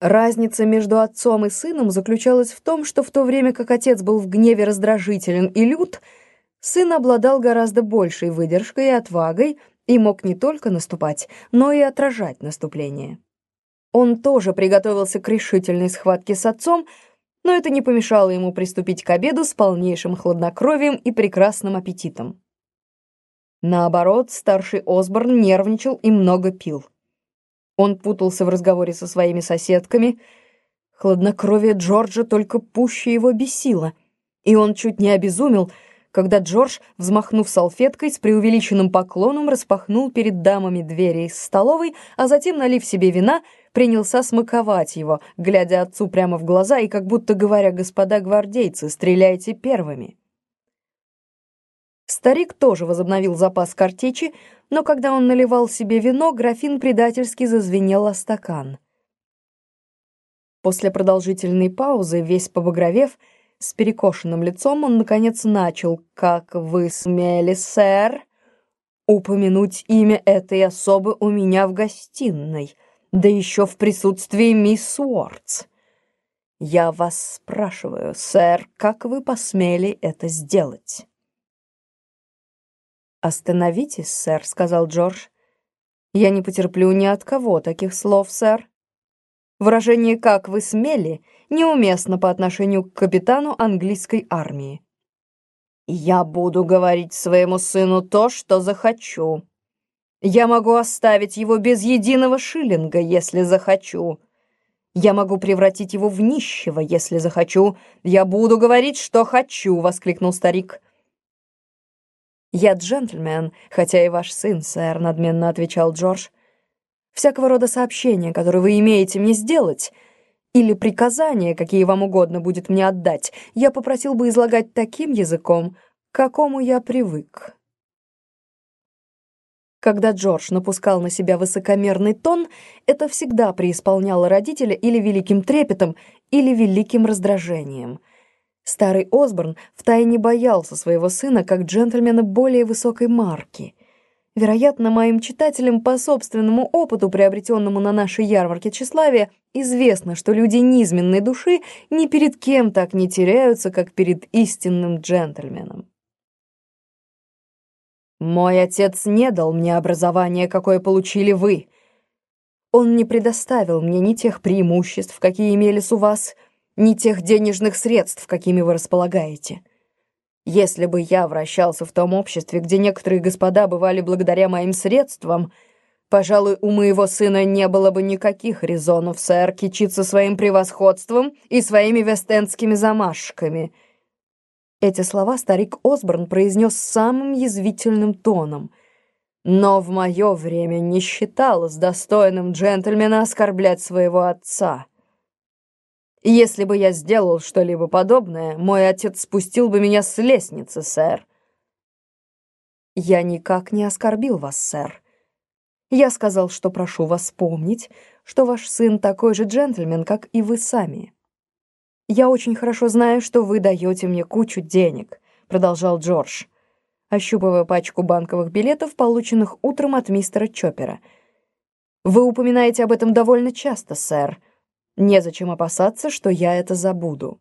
Разница между отцом и сыном заключалась в том, что в то время как отец был в гневе раздражителен и лют, сын обладал гораздо большей выдержкой и отвагой и мог не только наступать, но и отражать наступление. Он тоже приготовился к решительной схватке с отцом, но это не помешало ему приступить к обеду с полнейшим хладнокровием и прекрасным аппетитом. Наоборот, старший Осборн нервничал и много пил. Он путался в разговоре со своими соседками. Хладнокровие Джорджа только пуще его бесило, и он чуть не обезумел, когда Джордж, взмахнув салфеткой, с преувеличенным поклоном распахнул перед дамами двери из столовой, а затем, налив себе вина, принялся смаковать его, глядя отцу прямо в глаза и как будто говоря «Господа гвардейцы, стреляйте первыми». Старик тоже возобновил запас картечи, но когда он наливал себе вино, графин предательски зазвенел о стакан. После продолжительной паузы, весь побагровев, с перекошенным лицом, он, наконец, начал «Как вы смели, сэр, упомянуть имя этой особы у меня в гостиной, да еще в присутствии мисс Уортс. Я вас спрашиваю, сэр, как вы посмели это сделать?» «Остановитесь, сэр», — сказал Джордж. «Я не потерплю ни от кого таких слов, сэр. Выражение «как вы смели» неуместно по отношению к капитану английской армии. Я буду говорить своему сыну то, что захочу. Я могу оставить его без единого шиллинга, если захочу. Я могу превратить его в нищего, если захочу. Я буду говорить, что хочу, — воскликнул старик. «Я джентльмен, хотя и ваш сын, сэр», — надменно отвечал Джордж. «Всякого рода сообщения, которые вы имеете мне сделать, или приказания, какие вам угодно будет мне отдать, я попросил бы излагать таким языком, к какому я привык». Когда Джордж напускал на себя высокомерный тон, это всегда преисполняло родителя или великим трепетом, или великим раздражением — Старый Осборн втайне боялся своего сына как джентльмена более высокой марки. Вероятно, моим читателям по собственному опыту, приобретенному на нашей ярмарке тщеславия, известно, что люди низменной души ни перед кем так не теряются, как перед истинным джентльменом. «Мой отец не дал мне образования, какое получили вы. Он не предоставил мне ни тех преимуществ, какие имелись у вас, — ни тех денежных средств, какими вы располагаете. Если бы я вращался в том обществе, где некоторые господа бывали благодаря моим средствам, пожалуй, у моего сына не было бы никаких резонов, сэр, кичиться своим превосходством и своими вестендскими замашками». Эти слова старик Осборн произнес самым язвительным тоном. «Но в мое время не считалось достойным джентльмена оскорблять своего отца». Если бы я сделал что-либо подобное, мой отец спустил бы меня с лестницы, сэр. Я никак не оскорбил вас, сэр. Я сказал, что прошу вас помнить, что ваш сын такой же джентльмен, как и вы сами. Я очень хорошо знаю, что вы даете мне кучу денег, продолжал Джордж, ощупывая пачку банковых билетов, полученных утром от мистера Чоппера. Вы упоминаете об этом довольно часто, сэр. Незачем опасаться, что я это забуду.